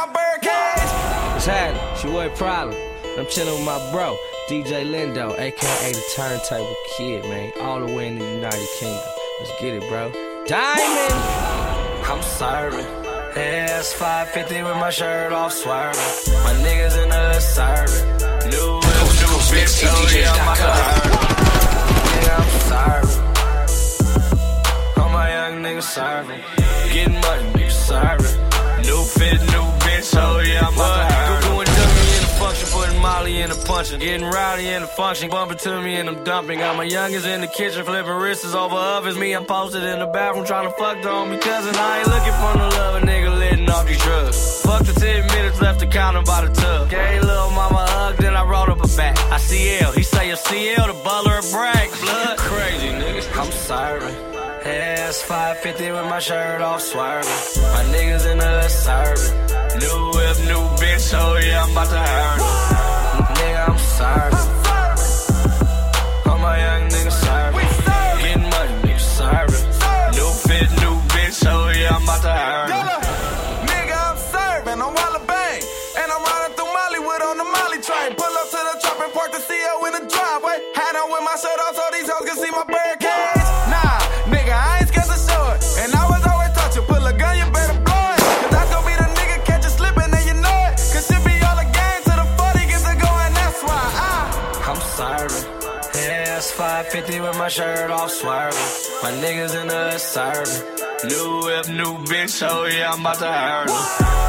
my birdcage. What's happening? It's your boy Problem. I'm chilling with my bro, DJ Lindo, aka the Turntable Kid, man. All the way in the United Kingdom. Let's get it, bro. Diamond! I'm serving. S550 with my shirt off swerving. My niggas in the hood serving. New whip, new bitch, oh yeah, I'm in the punching. Getting rowdy in the function, bumping to me and I'm dumping. Got my youngest in the kitchen, flipping wrists over ovens. Me, I'm posted in the bathroom trying to fuck the homie cousin. I ain't looking for no love, a nigga letting off these drugs. Fuck the 10 minutes left to count counter by the tub. Gay little mama hug, then I rolled up a back. I CL, he say a CL, the butler a brag. Blood crazy, niggas. I'm serving. S550 with my shirt off swerving. My niggas in the serving. New whip, new bitch, oh yeah, I'm about to hurt with my shirt off so these hoes can see my birdcage. Nah, nigga, I ain't scared show it. And I was always taught you, pull a gun, you better blow it. Cause I gon' be the nigga catch you slipping and you know it. Cause shit be all a game to the 40 gets it going, that's why I. I'm serving. S550 with my shirt off swerving. My niggas in the hood serving. New whip, new bitch, oh yeah, I'm about to hurt 'em.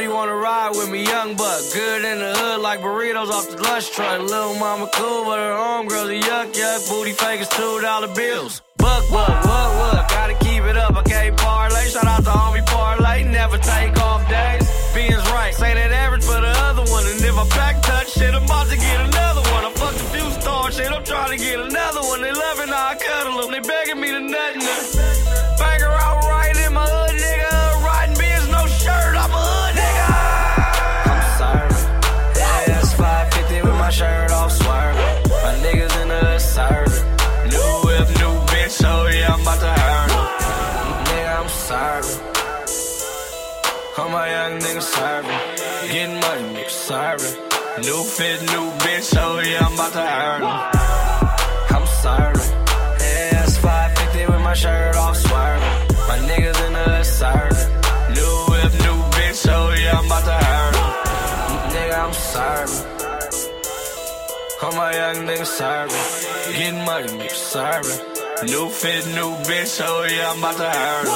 Shorty wanna ride with me, young buck. Good in the hood like burritos off the lunch truck. Little mama cool, but her homegirls a yuck yuck. Booty fake is two dollar bills. Buck buck, what what? Gotta keep it up, I can't parlay. Shout out to homie parlay, never take off days. Being's right, say that average for the other one. And if I back touch shit, I'm about to get another one. I fucked a few stars, shit, I'm trying to get another one. They loving how I cuddle them, they begging me to nut my shirt off swerving. My niggas in the serving. New whip, new bitch, oh yeah, I'm about to hurt. Nigga, I'm serving. All my young niggas serving. Getting money, niggas serving. New fit, new bitch, oh yeah, I'm about to hurt. I'm serving. S550 with my shirt All my young niggas serving. Getting money, serving. New fit, new bitch, oh yeah, I'm about to hurt 'em.